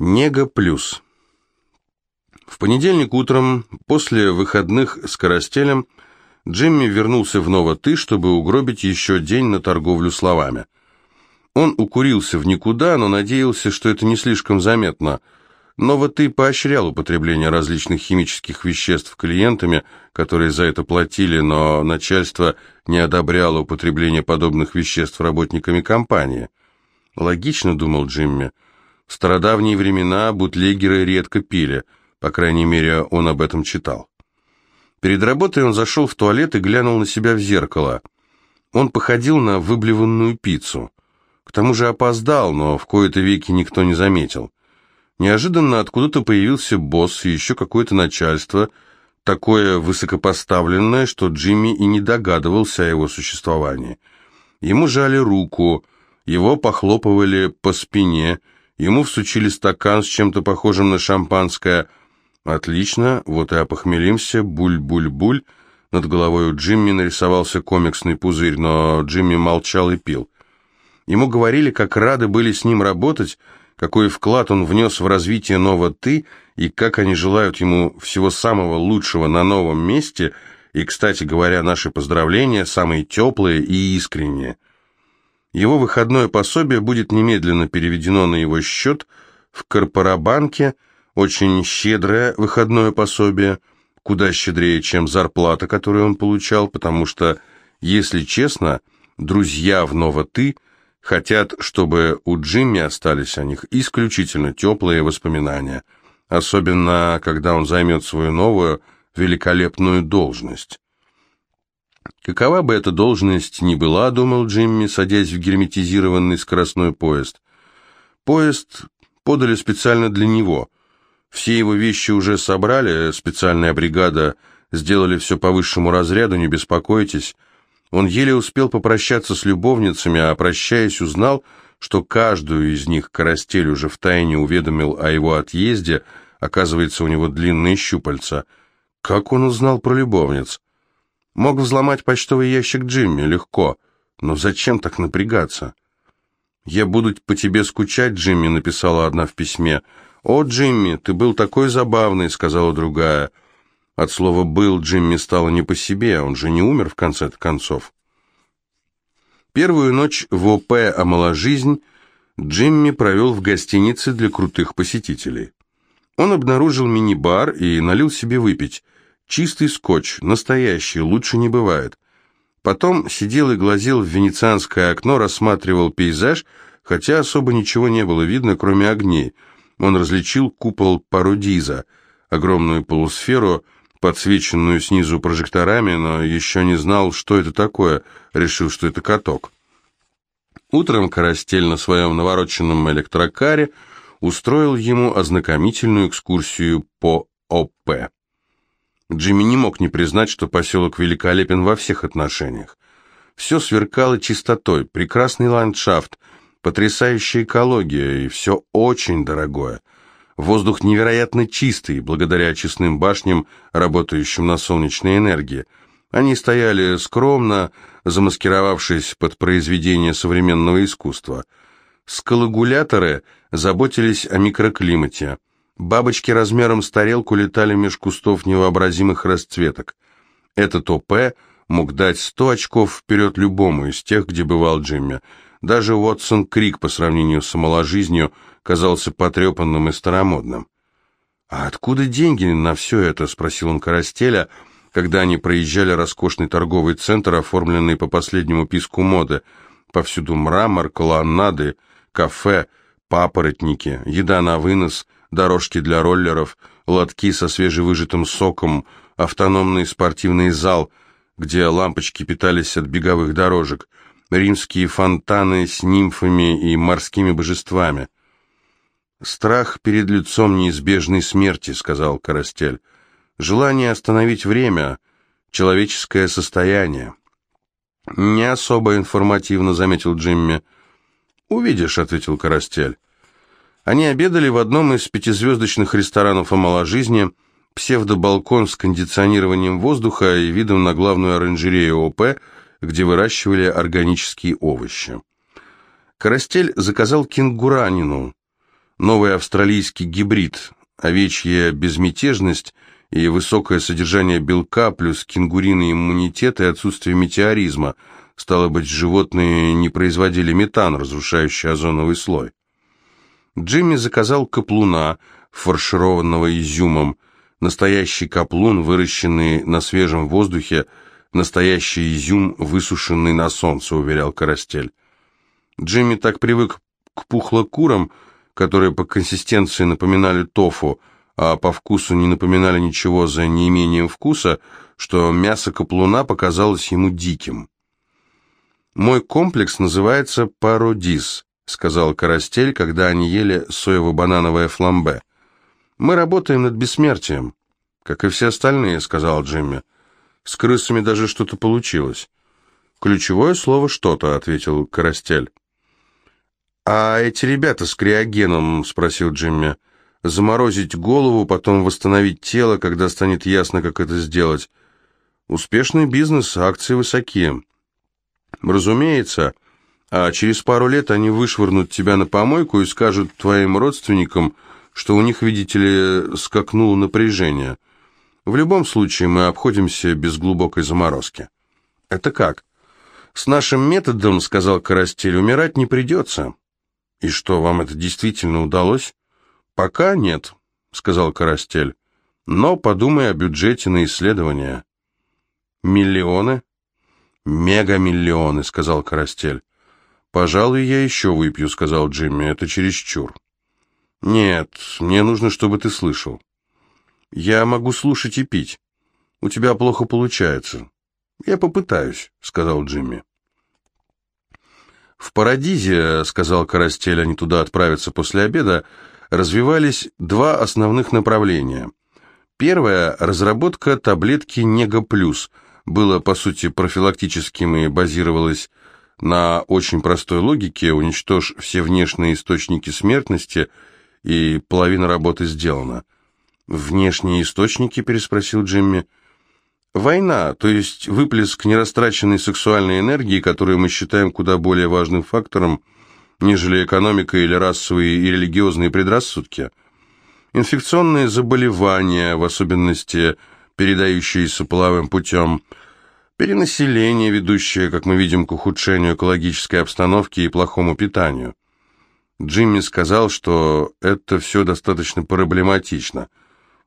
Нега плюс. В понедельник утром, после выходных с Карастелем, Джимми вернулся в Новоты, чтобы угробить еще день на торговлю словами. Он укурился в никуда, но надеялся, что это не слишком заметно. Новоты поощрял употребление различных химических веществ клиентами, которые за это платили, но начальство не одобряло употребление подобных веществ работниками компании. Логично, думал Джимми, — в стародавние времена бутлегеры редко пили, по крайней мере, он об этом читал. Перед работой он зашел в туалет и глянул на себя в зеркало. Он походил на выблеванную пиццу. К тому же опоздал, но в кои-то веки никто не заметил. Неожиданно откуда-то появился босс и еще какое-то начальство, такое высокопоставленное, что Джимми и не догадывался о его существовании. Ему жали руку, его похлопывали по спине – Ему всучили стакан с чем-то похожим на шампанское. Отлично, вот и опохмелимся, буль-буль-буль. Над головой у Джимми нарисовался комиксный пузырь, но Джимми молчал и пил. Ему говорили, как рады были с ним работать, какой вклад он внес в развитие нового «ты», и как они желают ему всего самого лучшего на новом месте, и, кстати говоря, наши поздравления самые теплые и искренние. Его выходное пособие будет немедленно переведено на его счет в Корпорабанке, очень щедрое выходное пособие, куда щедрее, чем зарплата, которую он получал, потому что, если честно, друзья в Ново-Ты хотят, чтобы у Джимми остались о них исключительно теплые воспоминания, особенно когда он займет свою новую великолепную должность. Какова бы эта должность ни была, думал Джимми, садясь в герметизированный скоростной поезд. Поезд подали специально для него. Все его вещи уже собрали, специальная бригада сделали все по высшему разряду, не беспокойтесь. Он еле успел попрощаться с любовницами, а прощаясь узнал, что каждую из них Карастель уже втайне уведомил о его отъезде, оказывается, у него длинные щупальца. Как он узнал про любовниц? Мог взломать почтовый ящик Джимми, легко. Но зачем так напрягаться? «Я буду по тебе скучать, Джимми», — написала одна в письме. «О, Джимми, ты был такой забавный», — сказала другая. От слова «был» Джимми стало не по себе, он же не умер в конце концов. Первую ночь в ОП «Амала-жизнь» Джимми провел в гостинице для крутых посетителей. Он обнаружил мини-бар и налил себе выпить. Чистый скотч, настоящий, лучше не бывает. Потом сидел и глазел в венецианское окно, рассматривал пейзаж, хотя особо ничего не было видно, кроме огней. Он различил купол Пародиза, огромную полусферу, подсвеченную снизу прожекторами, но еще не знал, что это такое, решил, что это каток. Утром Карастель на своем навороченном электрокаре устроил ему ознакомительную экскурсию по ОП. Джимми не мог не признать, что поселок великолепен во всех отношениях. Все сверкало чистотой, прекрасный ландшафт, потрясающая экология и все очень дорогое. Воздух невероятно чистый, благодаря очистным башням, работающим на солнечной энергии. Они стояли скромно, замаскировавшись под произведение современного искусства. Скалагуляторы заботились о микроклимате – Бабочки размером с тарелку летали меж кустов невообразимых расцветок. Этот ОП мог дать сто очков вперед любому из тех, где бывал Джимми. Даже Уотсон Крик по сравнению с самоложизнью казался потрепанным и старомодным. «А откуда деньги на все это?» — спросил он Карастеля, когда они проезжали роскошный торговый центр, оформленный по последнему писку моды. Повсюду мрамор, колоннады, кафе, папоротники, еда на вынос, дорожки для роллеров, лотки со свежевыжатым соком, автономный спортивный зал, где лампочки питались от беговых дорожек, римские фонтаны с нимфами и морскими божествами. «Страх перед лицом неизбежной смерти», — сказал Карастель. «Желание остановить время, человеческое состояние». «Не особо информативно», — заметил Джимми. «Увидишь», — ответил Карастель. Они обедали в одном из пятизвездочных ресторанов о жизни, псевдобалкон с кондиционированием воздуха и видом на главную оранжерею ОП, где выращивали органические овощи. Карастель заказал кенгуранину. новый австралийский гибрид, овечья безмятежность и высокое содержание белка плюс кенгуриный иммунитет и отсутствие метеоризма. Стало быть, животные не производили метан, разрушающий озоновый слой. Джимми заказал каплуна, фаршированного изюмом. Настоящий каплун, выращенный на свежем воздухе, настоящий изюм, высушенный на солнце, уверял Карастель. Джимми так привык к пухлокурам, которые по консистенции напоминали тофу, а по вкусу не напоминали ничего за неимением вкуса, что мясо каплуна показалось ему диким. «Мой комплекс называется пародис», — сказал Карастель, когда они ели соево-банановое фламбе. «Мы работаем над бессмертием». «Как и все остальные», — сказал Джимми. «С крысами даже что-то получилось». «Ключевое слово «что-то», — ответил Карастель. «А эти ребята с криогеном?» — спросил Джимми. «Заморозить голову, потом восстановить тело, когда станет ясно, как это сделать. Успешный бизнес, акции высокие». «Разумеется. А через пару лет они вышвырнут тебя на помойку и скажут твоим родственникам, что у них, видите ли, скакнуло напряжение. В любом случае мы обходимся без глубокой заморозки». «Это как?» «С нашим методом, — сказал Карастель, — умирать не придется». «И что, вам это действительно удалось?» «Пока нет», — сказал Карастель. «Но подумай о бюджете на исследования». «Миллионы?» «Мегамиллионы», — сказал Карастель. «Пожалуй, я еще выпью», — сказал Джимми. «Это чересчур». «Нет, мне нужно, чтобы ты слышал». «Я могу слушать и пить. У тебя плохо получается». «Я попытаюсь», — сказал Джимми. В Парадизе, сказал Карастель, они туда отправятся после обеда, развивались два основных направления. Первое – разработка таблетки Нега Плюс. Было, по сути, профилактическим и базировалось на очень простой логике «уничтожь все внешние источники смертности» и половина работы сделана. «Внешние источники?» – переспросил Джимми. Война, то есть выплеск нерастраченной сексуальной энергии, которую мы считаем куда более важным фактором, нежели экономика или расовые и религиозные предрассудки. Инфекционные заболевания, в особенности передающиеся половым путем, перенаселение, ведущее, как мы видим, к ухудшению экологической обстановки и плохому питанию. Джимми сказал, что это все достаточно проблематично –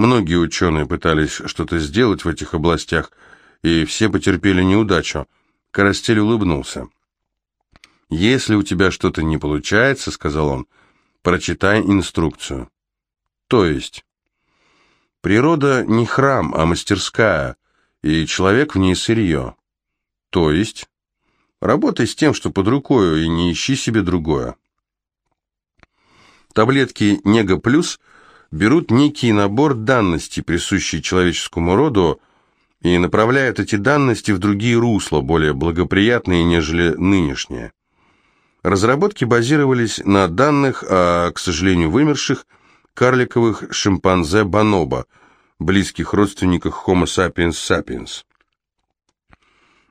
Многие ученые пытались что-то сделать в этих областях, и все потерпели неудачу. Карастель улыбнулся. «Если у тебя что-то не получается, — сказал он, — прочитай инструкцию». «То есть?» «Природа не храм, а мастерская, и человек в ней сырье». «То есть?» «Работай с тем, что под рукой, и не ищи себе другое». Таблетки «Нега Плюс» берут некий набор данностей, присущий человеческому роду, и направляют эти данности в другие русла, более благоприятные, нежели нынешние. Разработки базировались на данных о, к сожалению, вымерших карликовых шимпанзе бонобо, близких родственниках Homo sapiens sapiens.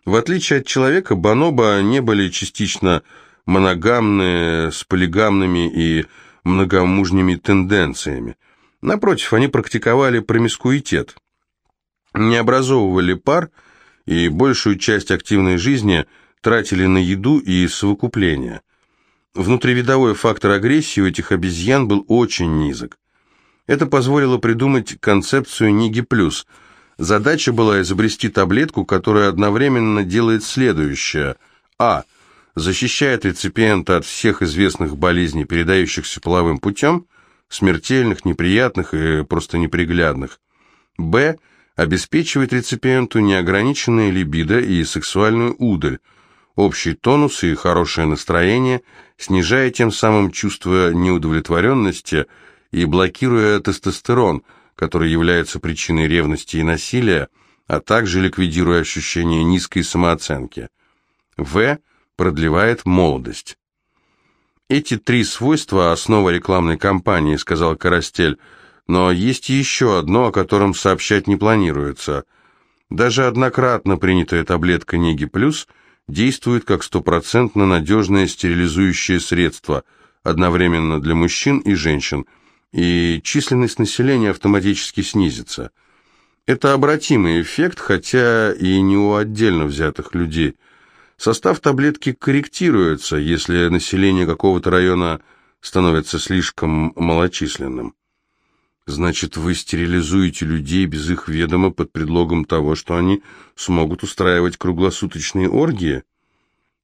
В отличие от человека, бонобо не были частично моногамны, с полигамными и многомужними тенденциями. Напротив, они практиковали промискуитет, не образовывали пар и большую часть активной жизни тратили на еду и совокупление. Внутривидовой фактор агрессии у этих обезьян был очень низок. Это позволило придумать концепцию Ниги Плюс. Задача была изобрести таблетку, которая одновременно делает следующее. А. Защищает реципиента от всех известных болезней, передающихся половым путем – смертельных, неприятных и просто неприглядных. Б. Обеспечивает реципиенту неограниченное либидо и сексуальную удаль, общий тонус и хорошее настроение, снижая тем самым чувство неудовлетворенности и блокируя тестостерон, который является причиной ревности и насилия, а также ликвидируя ощущение низкой самооценки. В. Продлевает молодость. «Эти три свойства – основа рекламной кампании», – сказал Карастель. «Но есть еще одно, о котором сообщать не планируется. Даже однократно принятая таблетка Неги Плюс действует как стопроцентно надежное стерилизующее средство, одновременно для мужчин и женщин, и численность населения автоматически снизится. Это обратимый эффект, хотя и не у отдельно взятых людей. Состав таблетки корректируется, если население какого-то района становится слишком малочисленным. Значит, вы стерилизуете людей без их ведома под предлогом того, что они смогут устраивать круглосуточные оргии?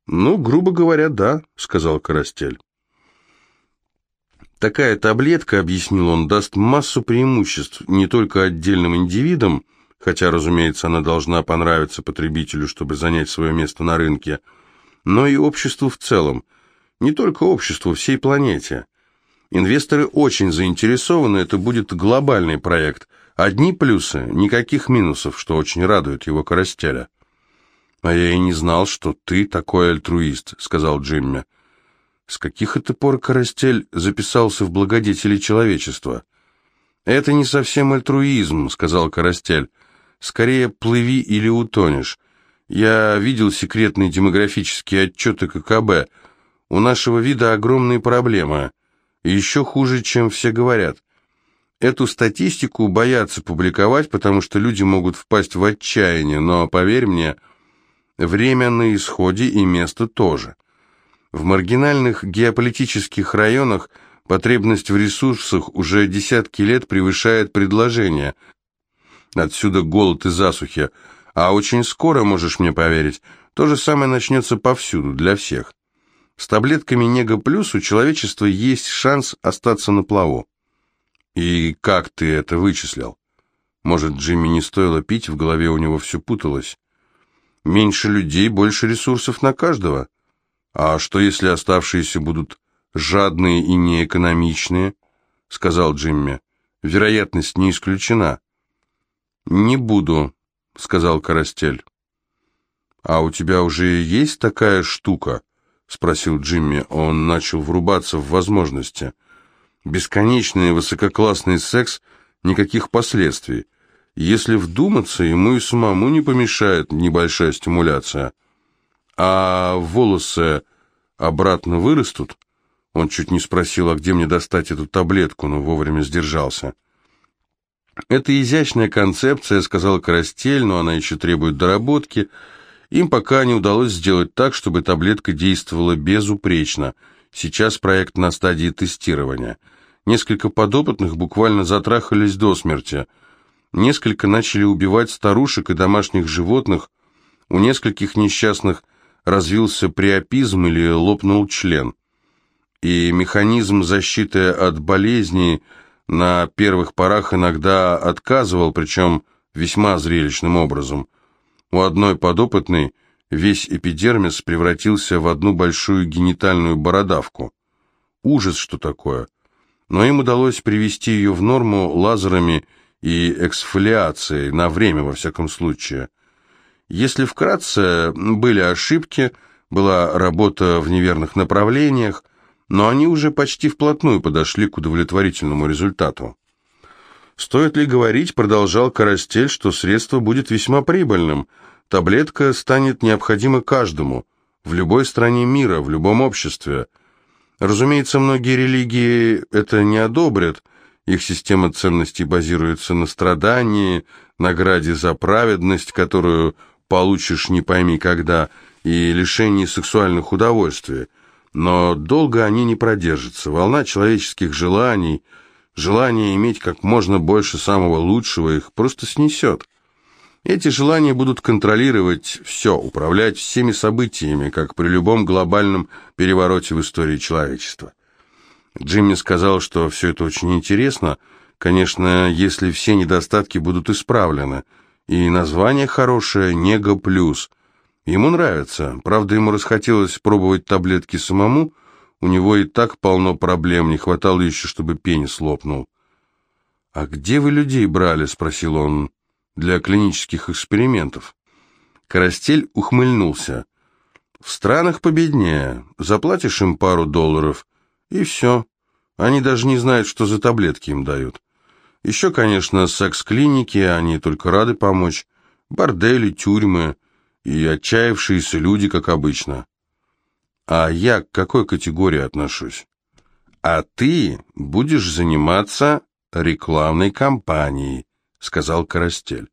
Ну, грубо говоря, да, сказал Карастель. Такая таблетка, объяснил он, даст массу преимуществ не только отдельным индивидам, хотя, разумеется, она должна понравиться потребителю, чтобы занять свое место на рынке, но и обществу в целом, не только обществу, всей планете. Инвесторы очень заинтересованы, это будет глобальный проект. Одни плюсы, никаких минусов, что очень радует его Коростеля. «А я и не знал, что ты такой альтруист», — сказал Джимми. «С каких это пор Коростель записался в благодетели человечества?» «Это не совсем альтруизм», — сказал Коростель. «Скорее, плыви или утонешь. Я видел секретные демографические отчеты ККБ. У нашего вида огромные проблемы». Еще хуже, чем все говорят. Эту статистику боятся публиковать, потому что люди могут впасть в отчаяние, но, поверь мне, время на исходе и место тоже. В маргинальных геополитических районах потребность в ресурсах уже десятки лет превышает предложение. Отсюда голод и засухи. А очень скоро, можешь мне поверить, то же самое начнется повсюду, для всех. С таблетками Нега Плюс у человечества есть шанс остаться на плаву. И как ты это вычислил? Может, Джимми не стоило пить, в голове у него все путалось. Меньше людей, больше ресурсов на каждого. А что, если оставшиеся будут жадные и неэкономичные? Сказал Джимми. Вероятность не исключена. Не буду, сказал Карастель. А у тебя уже есть такая штука? — спросил Джимми. Он начал врубаться в возможности. Бесконечный высококлассный секс, никаких последствий. Если вдуматься, ему и самому не помешает небольшая стимуляция. А волосы обратно вырастут? Он чуть не спросил, а где мне достать эту таблетку, но вовремя сдержался. «Это изящная концепция», — сказал Карастель, но она еще требует доработки — им пока не удалось сделать так, чтобы таблетка действовала безупречно. Сейчас проект на стадии тестирования. Несколько подопытных буквально затрахались до смерти. Несколько начали убивать старушек и домашних животных. У нескольких несчастных развился приопизм или лопнул член. И механизм защиты от болезней на первых порах иногда отказывал, причем весьма зрелищным образом. У одной подопытной весь эпидермис превратился в одну большую генитальную бородавку. Ужас, что такое. Но им удалось привести ее в норму лазерами и эксфолиацией, на время, во всяком случае. Если вкратце, были ошибки, была работа в неверных направлениях, но они уже почти вплотную подошли к удовлетворительному результату. Стоит ли говорить, продолжал Карастель, что средство будет весьма прибыльным. Таблетка станет необходима каждому, в любой стране мира, в любом обществе. Разумеется, многие религии это не одобрят. Их система ценностей базируется на страдании, награде за праведность, которую получишь не пойми когда, и лишении сексуальных удовольствий. Но долго они не продержатся. Волна человеческих желаний – Желание иметь как можно больше самого лучшего их просто снесет. Эти желания будут контролировать все, управлять всеми событиями, как при любом глобальном перевороте в истории человечества. Джимми сказал, что все это очень интересно, конечно, если все недостатки будут исправлены. И название хорошее «Нега плюс». Ему нравится, правда, ему расхотелось пробовать таблетки самому – у него и так полно проблем, не хватало еще, чтобы пенис лопнул. «А где вы людей брали?» — спросил он. «Для клинических экспериментов». Карастель ухмыльнулся. «В странах победнее. Заплатишь им пару долларов, и все. Они даже не знают, что за таблетки им дают. Еще, конечно, секс-клиники, они только рады помочь. Бордели, тюрьмы и отчаявшиеся люди, как обычно. А я к какой категории отношусь? «А ты будешь заниматься рекламной кампанией», — сказал Карастель.